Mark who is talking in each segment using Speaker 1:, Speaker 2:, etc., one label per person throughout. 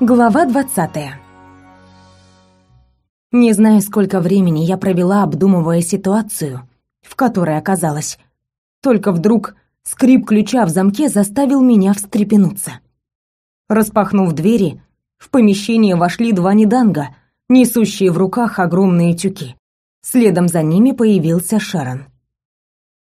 Speaker 1: Глава 20. Не знаю, сколько времени я провела, обдумывая ситуацию, в которой оказалась. Только вдруг скрип ключа в замке заставил меня встрепенуться. Распахнув двери, в помещение вошли два неданга, несущие в руках огромные тюки. Следом за ними появился Шарон.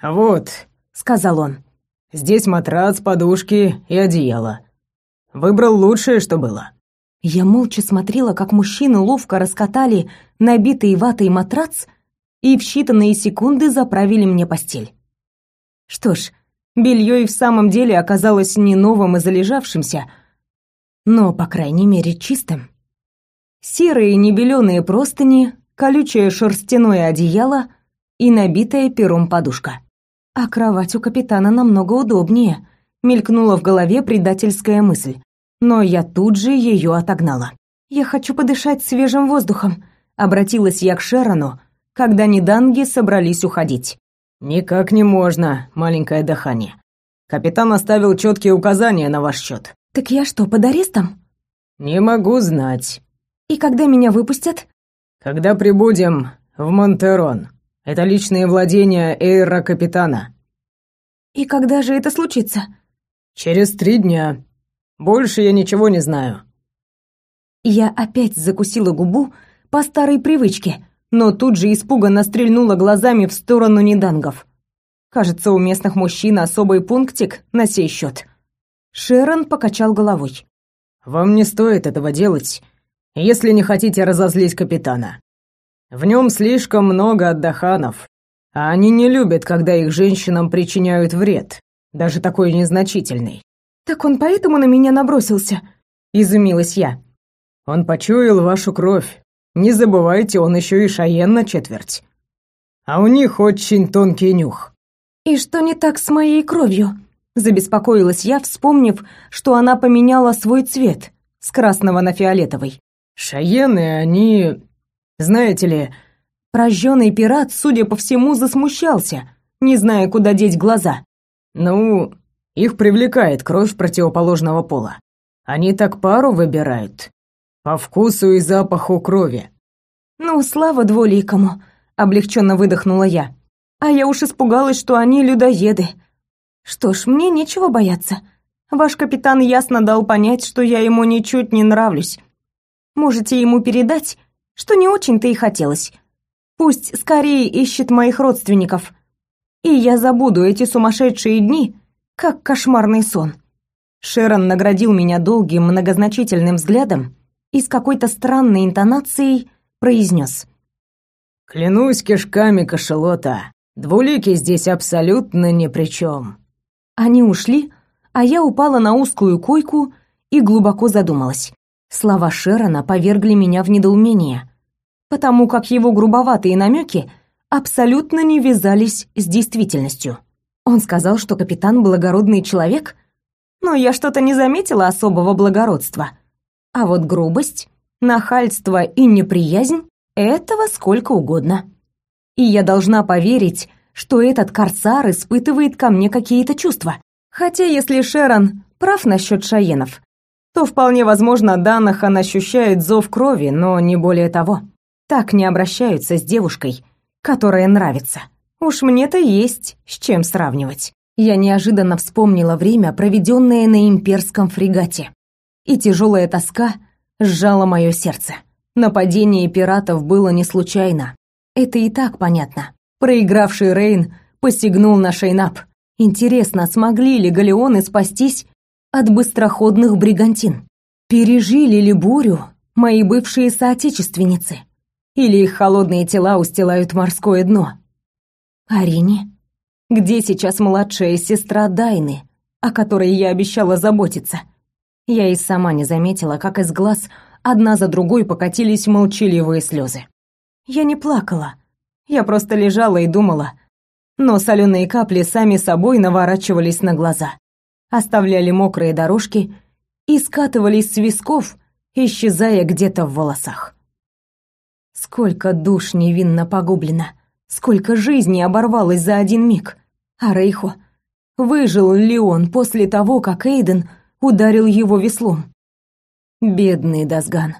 Speaker 2: «Вот», — сказал он, — «здесь матрац, подушки и одеяло. Выбрал лучшее, что было».
Speaker 1: Я молча смотрела, как мужчины ловко раскатали набитый ватой матрац и в считанные секунды заправили мне постель. Что ж, белье и в самом деле оказалось не новым и залежавшимся, но, по крайней мере, чистым. Серые небеленые простыни, колючее шерстяное одеяло и набитая пером подушка. А кровать у капитана намного удобнее, мелькнула в голове предательская мысль. Но я тут же ее отогнала. «Я хочу подышать свежим воздухом», — обратилась я к Шерону, когда неданги собрались уходить.
Speaker 2: «Никак не можно, маленькое дыхание. Капитан оставил четкие указания на ваш счет».
Speaker 1: «Так я что, под арестом?»
Speaker 2: «Не могу знать».
Speaker 1: «И когда меня выпустят?»
Speaker 2: «Когда прибудем в Монтерон. Это личные владения Эйра Капитана».
Speaker 1: «И когда же это случится?»
Speaker 2: «Через три дня. Больше я ничего не знаю».
Speaker 1: Я опять закусила губу по старой привычке, но тут же испуганно стрельнула глазами в сторону недангов. Кажется, у местных мужчин особый пунктик на сей счет. Шерон покачал головой.
Speaker 2: «Вам не стоит этого делать, если не хотите разозлить капитана. В нем слишком много отдаханов, а они не любят, когда их женщинам причиняют вред, даже такой незначительный.
Speaker 1: «Так он поэтому на меня набросился?» — изумилась я.
Speaker 2: «Он почуял вашу кровь. Не забывайте, он еще и шаен на четверть. А у них очень тонкий нюх».
Speaker 1: «И что не так с моей кровью?» — забеспокоилась я, вспомнив, что она поменяла свой цвет с красного на фиолетовый.
Speaker 2: «Шаены, они... знаете ли...»
Speaker 1: Прожженный пират, судя по всему, засмущался, не зная, куда деть глаза.
Speaker 2: «Ну, их привлекает кровь противоположного пола. Они так пару выбирают. По вкусу и запаху крови.
Speaker 1: Ну, слава двуликому, облегченно выдохнула я. А я уж испугалась, что они людоеды. Что ж, мне нечего бояться. Ваш капитан ясно дал понять, что я ему ничуть не нравлюсь. Можете ему передать, что не очень-то и хотелось. Пусть скорее ищет моих родственников. И я забуду эти сумасшедшие дни, как кошмарный сон. Шерон наградил меня долгим многозначительным взглядом и с какой-то странной интонацией произнес.
Speaker 2: «Клянусь кишками кошелота, двулики здесь абсолютно ни при чем».
Speaker 1: Они ушли, а я упала на узкую койку и глубоко задумалась. Слова Шерона повергли меня в недоумение, потому как его грубоватые намеки абсолютно не вязались с действительностью. Он сказал, что капитан благородный человек, но я что-то не заметила особого благородства. А вот грубость, нахальство и неприязнь — этого сколько угодно. И я должна поверить, что этот корсар испытывает ко мне какие-то чувства. Хотя если Шерон прав насчет шаенов, то вполне возможно Данахан ощущает зов крови, но не более того. Так не обращаются с девушкой, которая нравится. Уж мне-то есть с чем сравнивать. Я неожиданно вспомнила время, проведенное на имперском фрегате. И тяжелая тоска сжала мое сердце. Нападение пиратов было не случайно. Это и так понятно. Проигравший Рейн посягнул на Шейнап. Интересно, смогли ли галеоны спастись от быстроходных бригантин? Пережили ли бурю мои бывшие соотечественницы? Или их холодные тела устилают морское дно? Арине? Где сейчас младшая сестра Дайны, о которой я обещала заботиться? Я и сама не заметила, как из глаз одна за другой покатились молчаливые слезы. Я не плакала. Я просто лежала и думала. Но соленые капли сами собой наворачивались на глаза. Оставляли мокрые дорожки и скатывались с висков, исчезая где-то в волосах. Сколько душ невинно погублено. Сколько жизней оборвалось за один миг. А Рейхо? Выжил ли он после того, как Эйден ударил его веслом? Бедный Дазган.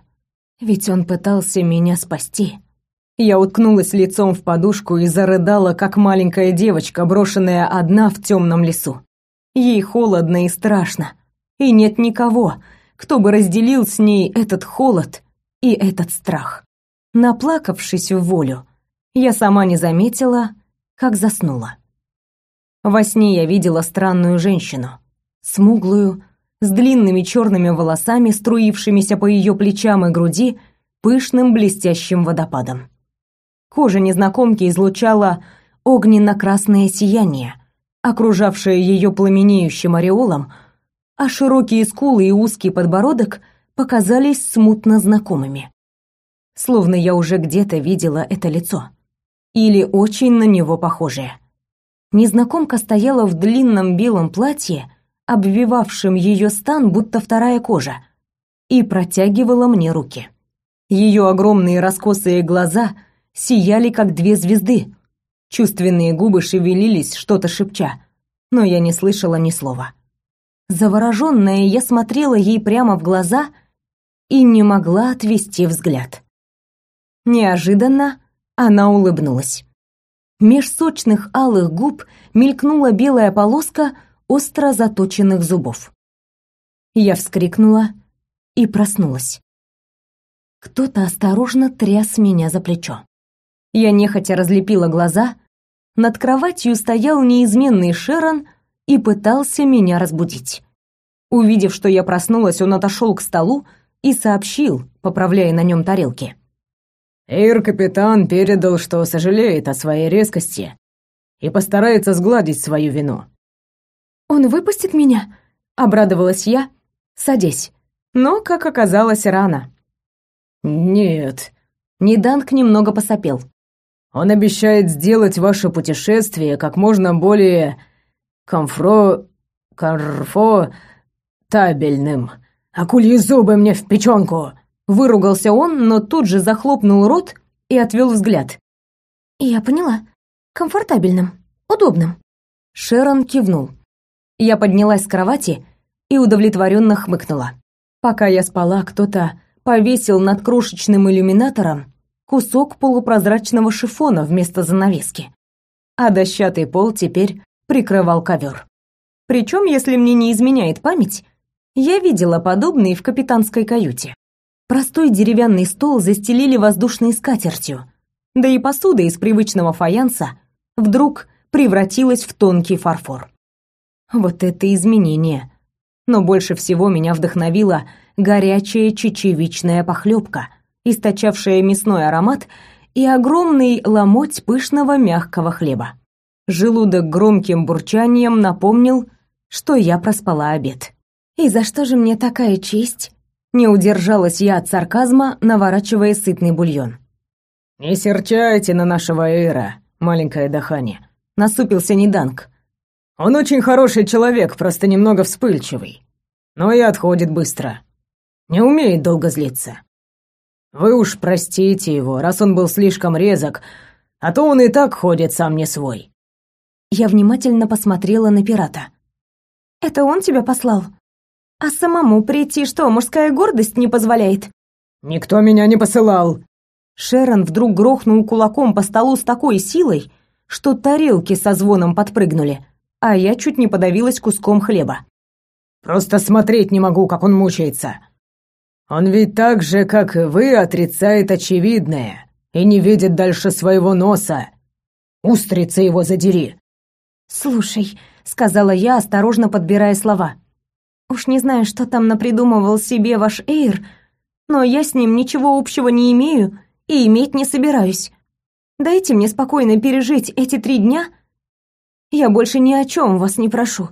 Speaker 1: Ведь он пытался меня спасти. Я уткнулась лицом в подушку и зарыдала, как маленькая девочка, брошенная одна в темном лесу. Ей холодно и страшно, и нет никого, кто бы разделил с ней этот холод и этот страх. Наплакавшись в волю, я сама не заметила, как заснула. Во сне я видела странную женщину, смуглую, с длинными черными волосами, струившимися по ее плечам и груди, пышным блестящим водопадом. Кожа незнакомки излучала огненно-красное сияние, окружавшее ее пламенеющим ореолом, а широкие скулы и узкий подбородок показались смутно знакомыми. Словно я уже где-то видела это лицо. Или очень на него похожее. Незнакомка стояла в длинном белом платье, обвивавшем ее стан, будто вторая кожа, и протягивала мне руки. Ее огромные раскосые глаза сияли, как две звезды. Чувственные губы шевелились, что-то шепча, но я не слышала ни слова. Завороженная, я смотрела ей прямо в глаза и не могла отвести взгляд. Неожиданно она улыбнулась. Меж сочных алых губ мелькнула белая полоска остро заточенных зубов. Я вскрикнула и проснулась. Кто-то осторожно тряс меня за плечо. Я нехотя разлепила глаза. Над кроватью стоял неизменный Шерон и пытался меня разбудить. Увидев, что я проснулась, он отошел к столу и сообщил, поправляя на нем тарелки.
Speaker 2: Эйр-капитан передал, что сожалеет о своей резкости и постарается сгладить свою вину.
Speaker 1: «Он выпустит меня?» — обрадовалась я, садясь. Но, как оказалось, рано.
Speaker 2: «Нет».
Speaker 1: Неданк немного посопел.
Speaker 2: «Он обещает сделать ваше путешествие как можно более... комфро... карфо... табельным. Акульи зубы мне в печенку!»
Speaker 1: Выругался он, но тут же захлопнул рот и отвел взгляд. «Я поняла. Комфортабельным. Удобным». Шерон кивнул. Я поднялась с кровати и удовлетворенно хмыкнула. Пока я спала, кто-то повесил над крошечным иллюминатором кусок полупрозрачного шифона вместо занавески, а дощатый пол теперь прикрывал ковер. Причем, если мне не изменяет память, я видела подобные в капитанской каюте. Простой деревянный стол застелили воздушной скатертью, да и посуда из привычного фаянса вдруг превратилась в тонкий фарфор. Вот это изменение! Но больше всего меня вдохновила горячая чечевичная похлебка, источавшая мясной аромат и огромный ломоть пышного мягкого хлеба. Желудок громким бурчанием напомнил, что я проспала обед. «И за что же мне такая честь?» Не удержалась я от сарказма, наворачивая сытный бульон.
Speaker 2: «Не серчайте на нашего Эйра, маленькое Дахани», — насупился Неданг. «Он очень хороший человек, просто немного вспыльчивый, но и отходит быстро не умеет долго злиться. Вы уж простите его, раз он был слишком резок, а то он и так ходит сам не свой.
Speaker 1: Я внимательно посмотрела на пирата. Это он тебя послал? А самому прийти что, мужская гордость не позволяет?
Speaker 2: Никто меня не посылал.
Speaker 1: Шерон вдруг грохнул кулаком по столу с такой силой, что тарелки со звоном подпрыгнули, а я чуть не подавилась куском хлеба.
Speaker 2: Просто смотреть не могу, как он мучается. Он ведь так же, как и вы, отрицает очевидное и не видит дальше своего носа. Устрица его задери.
Speaker 1: Слушай, сказала я, осторожно подбирая слова. Уж не знаю, что там напридумывал себе ваш Эйр, но я с ним ничего общего не имею и иметь не собираюсь. Дайте мне спокойно пережить эти три дня. Я больше ни о чем вас не прошу.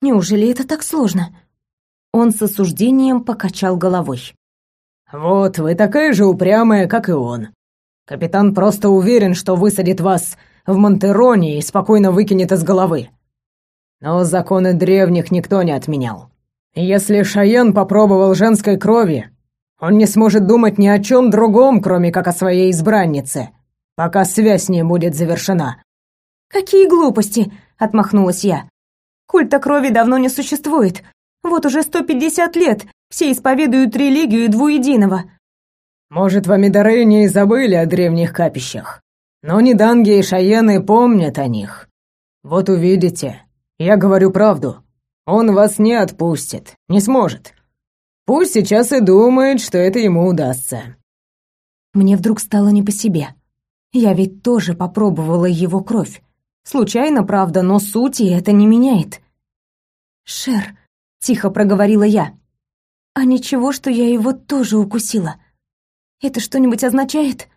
Speaker 1: Неужели это так сложно? Он с осуждением покачал головой.
Speaker 2: «Вот, вы такая же упрямая, как и он. Капитан просто уверен, что высадит вас в Монтероне и спокойно выкинет из головы. Но законы древних никто не отменял. Если Шаен попробовал женской крови, он не сможет думать ни о чем другом, кроме как о своей избраннице, пока связь не будет завершена».
Speaker 1: «Какие глупости!» — отмахнулась я. «Культа крови давно не существует. Вот уже 150 лет Все исповедуют религию двуединого.
Speaker 2: Может, в Амидарене и забыли о древних капищах. Но Неданги и Шаены помнят о них. Вот увидите. Я говорю правду. Он вас не отпустит. Не сможет. Пусть сейчас и думает, что это ему удастся.
Speaker 1: Мне вдруг стало не по себе. Я ведь тоже попробовала его кровь. Случайно, правда, но сути это не меняет. «Шер», — тихо проговорила я, — «а ничего, что я его тоже укусила? Это что-нибудь означает?»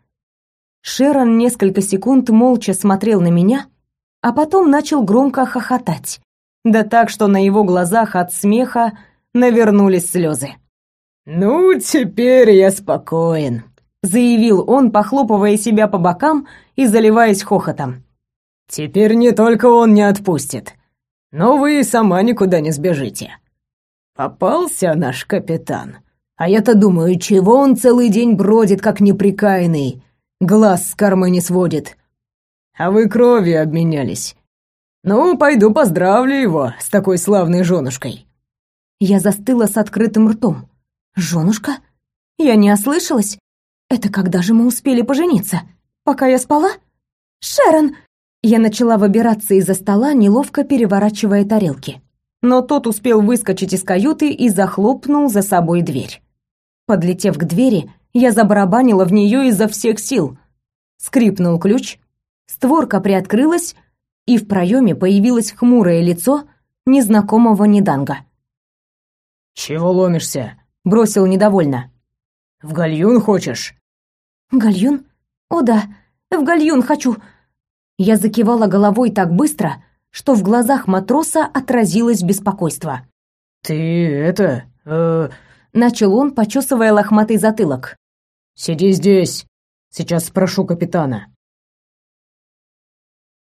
Speaker 1: Шерон несколько секунд молча смотрел на меня, а потом начал громко хохотать. Да так, что на его глазах от смеха навернулись слезы.
Speaker 2: «Ну, теперь я спокоен»,
Speaker 1: заявил он, похлопывая себя по бокам и заливаясь хохотом.
Speaker 2: Теперь не только он не отпустит, но вы и сама никуда не сбежите. Попался наш капитан. А я-то думаю, чего он целый день бродит, как неприкаянный, глаз с кормы не сводит. А вы кровью обменялись. Ну, пойду поздравлю его с такой славной женушкой.
Speaker 1: Я застыла с открытым ртом. Женушка? Я не ослышалась? Это когда же мы успели пожениться? Пока я спала? Шерон! Я начала выбираться из-за стола, неловко переворачивая тарелки. Но тот успел выскочить из каюты и захлопнул за собой дверь. Подлетев к двери, я забарабанила в нее изо всех сил. Скрипнул ключ, створка приоткрылась, и в проеме появилось хмурое лицо незнакомого Неданга.
Speaker 2: «Чего ломишься?»
Speaker 1: — бросил недовольно.
Speaker 2: «В гальюн хочешь?»
Speaker 1: Гальюн? О да, в гальюн хочу. Я закивала головой так быстро, что в глазах матроса отразилось беспокойство.
Speaker 2: Ты это, э...
Speaker 1: начал он, почесывая лохматый затылок.
Speaker 2: Сиди здесь. Сейчас спрошу капитана.